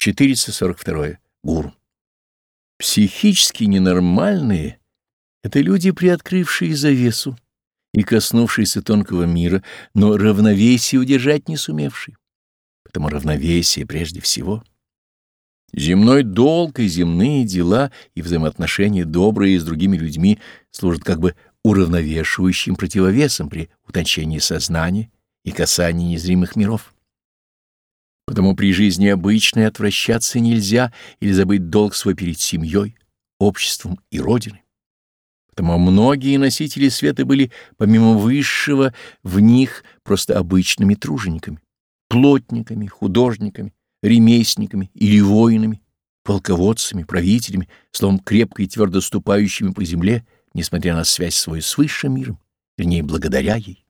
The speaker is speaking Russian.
442. Гуру. Психически ненормальные — это люди, приоткрывшие завесу и коснувшиеся тонкого мира, но равновесие удержать не сумевшие. Потому равновесие прежде всего. Земной долг и земные дела и взаимоотношения добрые с другими людьми служат как бы уравновешивающим противовесом при утончении сознания и касании незримых миров. Потому при жизни обычной отвращаться нельзя или забыть долг свой перед семьей, обществом и Родиной. Потому многие носители света были, помимо высшего, в них просто обычными тружениками, плотниками, художниками, ремесленниками или воинами, полководцами, правителями, словом, крепко и твердо ступающими по земле, несмотря на связь свою с высшим миром, вернее, благодаря ей.